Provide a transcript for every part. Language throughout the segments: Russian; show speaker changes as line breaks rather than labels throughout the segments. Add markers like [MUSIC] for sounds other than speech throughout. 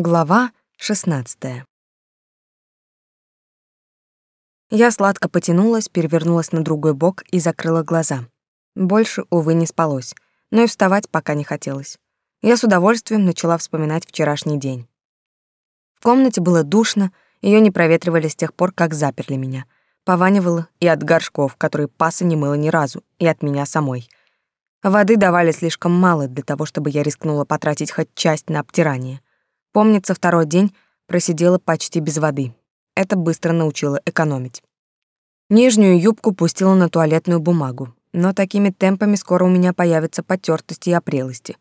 Глава 16. Я сладко потянулась, перевернулась на другой бок и закрыла глаза. Больше, увы, не спалось, но и вставать пока не хотелось. Я с удовольствием начала вспоминать вчерашний день. В комнате было душно, ее не проветривали с тех пор, как заперли меня. Пованивало и от горшков, которые паса не мыла ни разу, и от меня самой. Воды давали слишком мало для того, чтобы я рискнула потратить хоть часть на обтирание. Помнится, второй день просидела почти без воды. Это быстро научило экономить. Нижнюю юбку пустила на туалетную бумагу, но такими темпами скоро у меня появятся потертости и опрелости.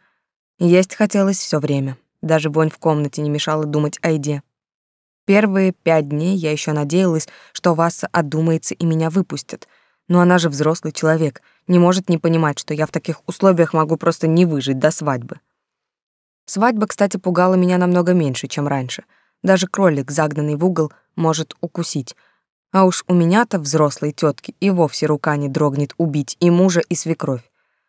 Есть хотелось все время. Даже вонь в комнате не мешала думать о еде. Первые пять дней я еще надеялась, что Васа одумается и меня выпустят. Но она же взрослый человек, не может не понимать, что я в таких условиях могу просто не выжить до свадьбы. Свадьба, кстати, пугала меня намного меньше, чем раньше. Даже кролик, загнанный в угол, может укусить. А уж у меня-то взрослой тетки и вовсе рука не дрогнет убить и мужа, и свекровь.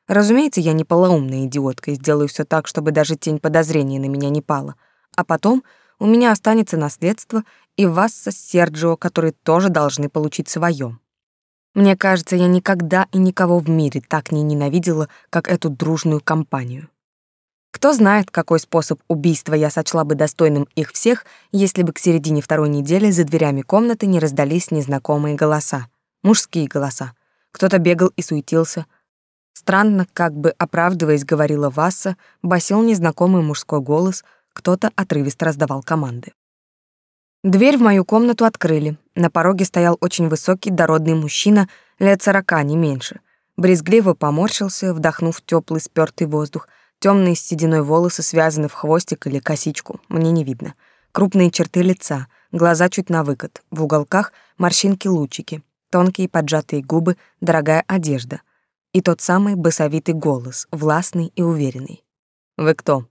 Разумеется, я не полоумная идиотка и сделаю все так, чтобы даже тень подозрения на меня не пала. А потом у меня останется наследство и Васса с Серджио, которые тоже должны получить свое. Мне кажется, я никогда и никого в мире так не ненавидела, как эту дружную компанию. Кто знает, какой способ убийства я сочла бы достойным их всех, если бы к середине второй недели за дверями комнаты не раздались незнакомые голоса. Мужские голоса. Кто-то бегал и суетился. Странно, как бы оправдываясь, говорила Васса, басил незнакомый мужской голос, кто-то отрывисто раздавал команды. Дверь в мою комнату открыли. На пороге стоял очень высокий, дородный мужчина, лет сорока, не меньше. Брезгливо поморщился, вдохнув теплый спёртый воздух, Темные сединой волосы связаны в хвостик или косичку, мне не видно. Крупные черты лица, глаза чуть на выкат, в уголках морщинки-лучики, тонкие поджатые губы, дорогая одежда. И тот самый басовитый голос, властный и уверенный. «Вы кто?»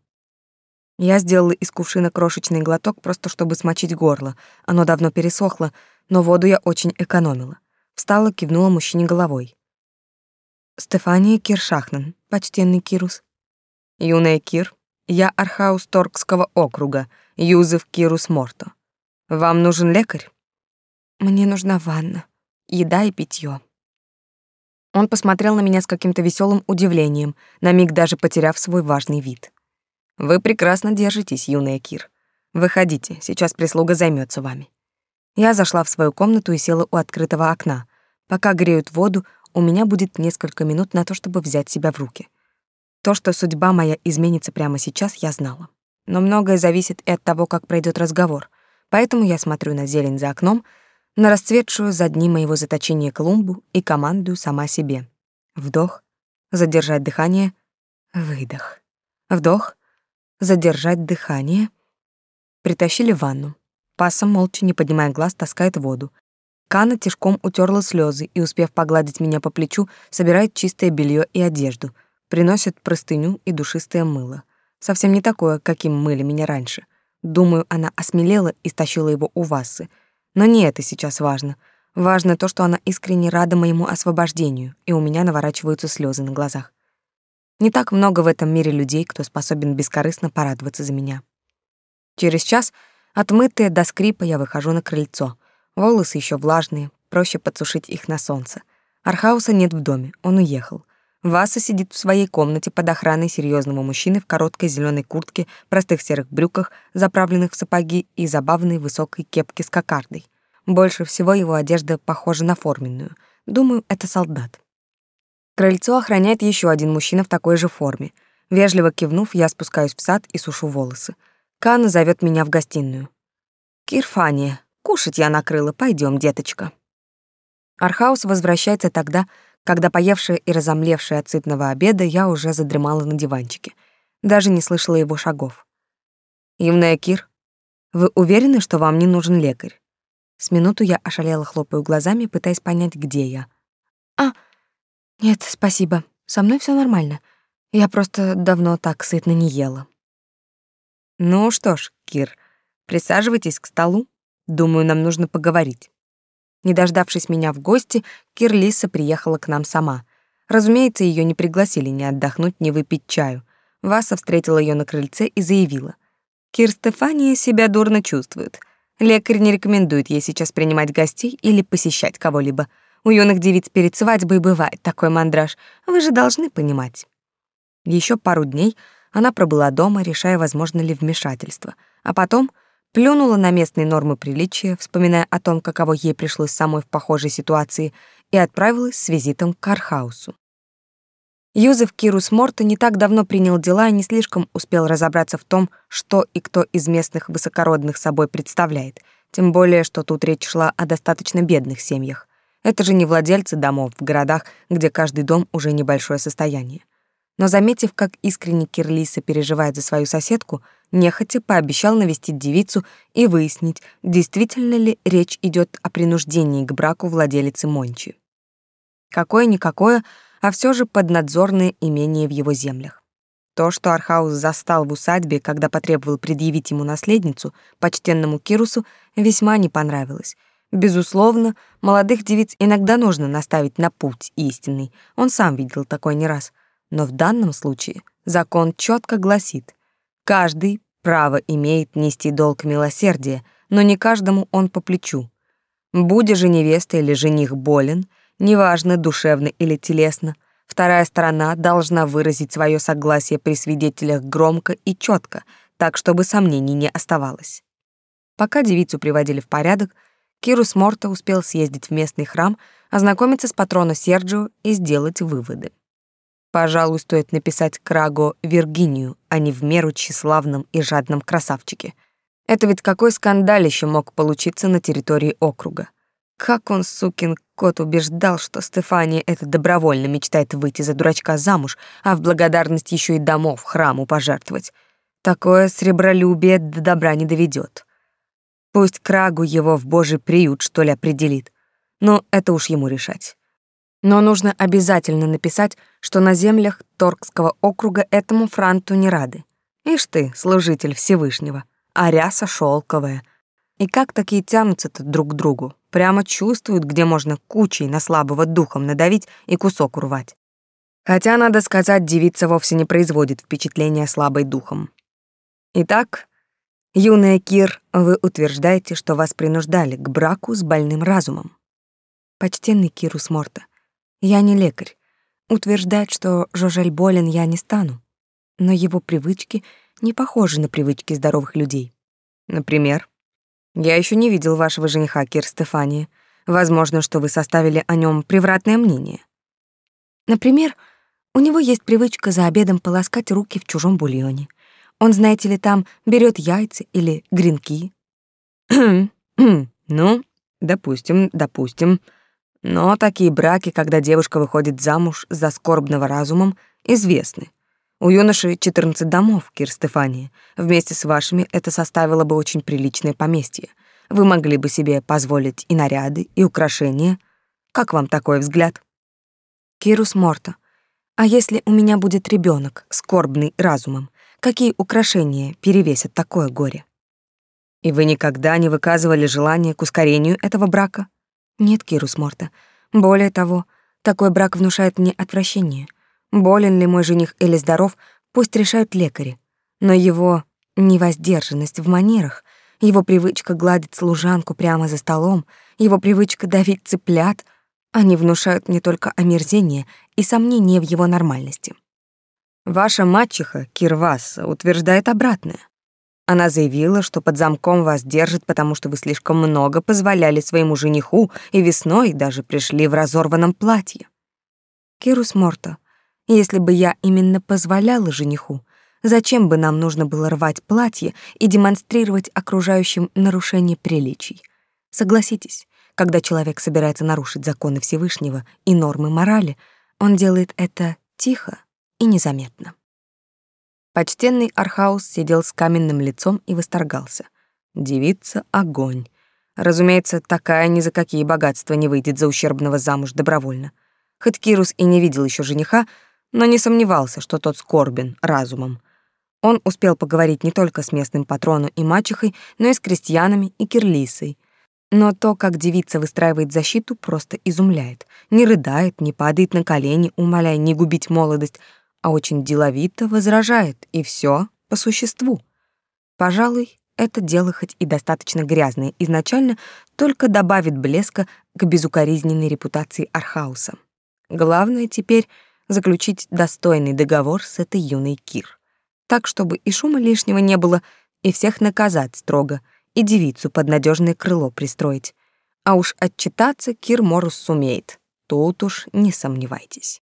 Я сделала из кувшина крошечный глоток, просто чтобы смочить горло. Оно давно пересохло, но воду я очень экономила. Встала, кивнула мужчине головой. «Стефания Киршахнан, почтенный Кирус». Юная Кир, я Архаус Торгского округа, Юзеф Кирус Морто. Вам нужен лекарь? Мне нужна ванна, еда и питье. Он посмотрел на меня с каким-то веселым удивлением, на миг даже потеряв свой важный вид. Вы прекрасно держитесь, юная Кир. Выходите, сейчас прислуга займется вами. Я зашла в свою комнату и села у открытого окна. Пока греют воду, у меня будет несколько минут на то, чтобы взять себя в руки. То, что судьба моя изменится прямо сейчас, я знала. Но многое зависит и от того, как пройдет разговор. Поэтому я смотрю на зелень за окном, на расцветшую за дни моего заточения клумбу и командую сама себе. Вдох, задержать дыхание, выдох. Вдох, задержать дыхание. Притащили в ванну. Паса, молча, не поднимая глаз, таскает воду. Кана тишком утерла слезы и, успев погладить меня по плечу, собирает чистое белье и одежду — Приносит простыню и душистое мыло. Совсем не такое, каким мыли меня раньше. Думаю, она осмелела и стащила его у Васы. Но не это сейчас важно. Важно то, что она искренне рада моему освобождению, и у меня наворачиваются слезы на глазах. Не так много в этом мире людей, кто способен бескорыстно порадоваться за меня. Через час, отмытая до скрипа, я выхожу на крыльцо. Волосы еще влажные, проще подсушить их на солнце. Архауса нет в доме, он уехал. Васа сидит в своей комнате под охраной серьезного мужчины в короткой зеленой куртке, простых серых брюках, заправленных в сапоги и забавной высокой кепке с кокардой. Больше всего его одежда похожа на форменную. Думаю, это солдат. Крыльцо охраняет еще один мужчина в такой же форме. Вежливо кивнув, я спускаюсь в сад и сушу волосы. Кана зовет меня в гостиную. «Кирфания, кушать я накрыла, пойдем, деточка». Архаус возвращается тогда, когда, поевшая и разомлевшая от сытного обеда, я уже задремала на диванчике. Даже не слышала его шагов. «Юная Кир, вы уверены, что вам не нужен лекарь?» С минуту я ошалела, хлопаю глазами, пытаясь понять, где я. «А, нет, спасибо, со мной все нормально. Я просто давно так сытно не ела». «Ну что ж, Кир, присаживайтесь к столу. Думаю, нам нужно поговорить». Не дождавшись меня в гости, Кирлиса приехала к нам сама. Разумеется, ее не пригласили ни отдохнуть, ни выпить чаю. Васа встретила ее на крыльце и заявила. Кир Стефания себя дурно чувствует. Лекарь не рекомендует ей сейчас принимать гостей или посещать кого-либо. У юных девиц перед свадьбой бывает такой мандраж. Вы же должны понимать. Еще пару дней она пробыла дома, решая, возможно ли вмешательство. А потом плюнула на местные нормы приличия, вспоминая о том, каково ей пришлось самой в похожей ситуации, и отправилась с визитом к Архаусу. Юзеф Кирус Морта не так давно принял дела и не слишком успел разобраться в том, что и кто из местных высокородных собой представляет, тем более, что тут речь шла о достаточно бедных семьях. Это же не владельцы домов в городах, где каждый дом уже небольшое состояние. Но заметив, как искренне Кирлиса переживает за свою соседку, нехотя пообещал навестить девицу и выяснить, действительно ли речь идет о принуждении к браку владелицы Мончи. Какое-никакое, а все же поднадзорное имение в его землях. То, что Архаус застал в усадьбе, когда потребовал предъявить ему наследницу, почтенному Кирусу, весьма не понравилось. Безусловно, молодых девиц иногда нужно наставить на путь истинный, он сам видел такой не раз. Но в данном случае закон четко гласит, каждый право имеет нести долг милосердия, но не каждому он по плечу. Будь же невеста или жених болен, неважно, душевно или телесно, вторая сторона должна выразить свое согласие при свидетелях громко и четко, так, чтобы сомнений не оставалось. Пока девицу приводили в порядок, Кирус Морта успел съездить в местный храм, ознакомиться с патроном Серджио и сделать выводы. Пожалуй, стоит написать Краго Виргинию, а не в меру тщеславном и жадном красавчике. Это ведь какой скандалище мог получиться на территории округа. Как он, сукин кот, убеждал, что Стефания это добровольно мечтает выйти за дурачка замуж, а в благодарность еще и домов храму пожертвовать. Такое сребролюбие до добра не доведет. Пусть Крагу его в божий приют, что ли, определит. Но это уж ему решать. Но нужно обязательно написать, что на землях Торгского округа этому франту не рады. Ишь ты, служитель Всевышнего, а ряса шелковая. И как такие тянутся-то друг к другу? Прямо чувствуют, где можно кучей на слабого духом надавить и кусок урвать. Хотя, надо сказать, девица вовсе не производит впечатления слабой духом. Итак, юная Кир, вы утверждаете, что вас принуждали к браку с больным разумом. Почтенный Кирус Морта, я не лекарь. Утверждать, что Жожель болен, я не стану. Но его привычки не похожи на привычки здоровых людей. Например, я еще не видел вашего жениха, Кир Стефания. Возможно, что вы составили о нем превратное мнение. Например, у него есть привычка за обедом полоскать руки в чужом бульоне. Он, знаете ли, там берет яйца или гренки. [CLEARS THROAT] ну, допустим, допустим. Но такие браки, когда девушка выходит замуж за скорбного разумом, известны. У юноши 14 домов, Кир Стефания. Вместе с вашими это составило бы очень приличное поместье. Вы могли бы себе позволить и наряды, и украшения. Как вам такой взгляд? Кирус Морта. А если у меня будет ребенок, скорбный разумом, какие украшения перевесят такое горе? И вы никогда не выказывали желания к ускорению этого брака? Нет, Кирус Морта. Более того, такой брак внушает мне отвращение. Болен ли мой жених или здоров, пусть решают лекари. Но его невоздержанность в манерах, его привычка гладить служанку прямо за столом, его привычка давить цыплят, они внушают мне только омерзение и сомнение в его нормальности. Ваша мачеха, Кирвас, утверждает обратное. Она заявила, что под замком вас держит, потому что вы слишком много позволяли своему жениху и весной даже пришли в разорванном платье. Кирус Морто, если бы я именно позволяла жениху, зачем бы нам нужно было рвать платье и демонстрировать окружающим нарушение приличий? Согласитесь, когда человек собирается нарушить законы Всевышнего и нормы морали, он делает это тихо и незаметно. Почтенный Архаус сидел с каменным лицом и восторгался. Девица — огонь. Разумеется, такая ни за какие богатства не выйдет за ущербного замуж добровольно. Хоть Кирус и не видел еще жениха, но не сомневался, что тот скорбен разумом. Он успел поговорить не только с местным патроном и мачехой, но и с крестьянами и Кир Лисой. Но то, как девица выстраивает защиту, просто изумляет. Не рыдает, не падает на колени, умоляя не губить молодость, а очень деловито возражает, и все по существу. Пожалуй, это дело хоть и достаточно грязное изначально, только добавит блеска к безукоризненной репутации Архауса. Главное теперь заключить достойный договор с этой юной Кир. Так, чтобы и шума лишнего не было, и всех наказать строго, и девицу под надежное крыло пристроить. А уж отчитаться Кир Морус сумеет. Тут уж не сомневайтесь.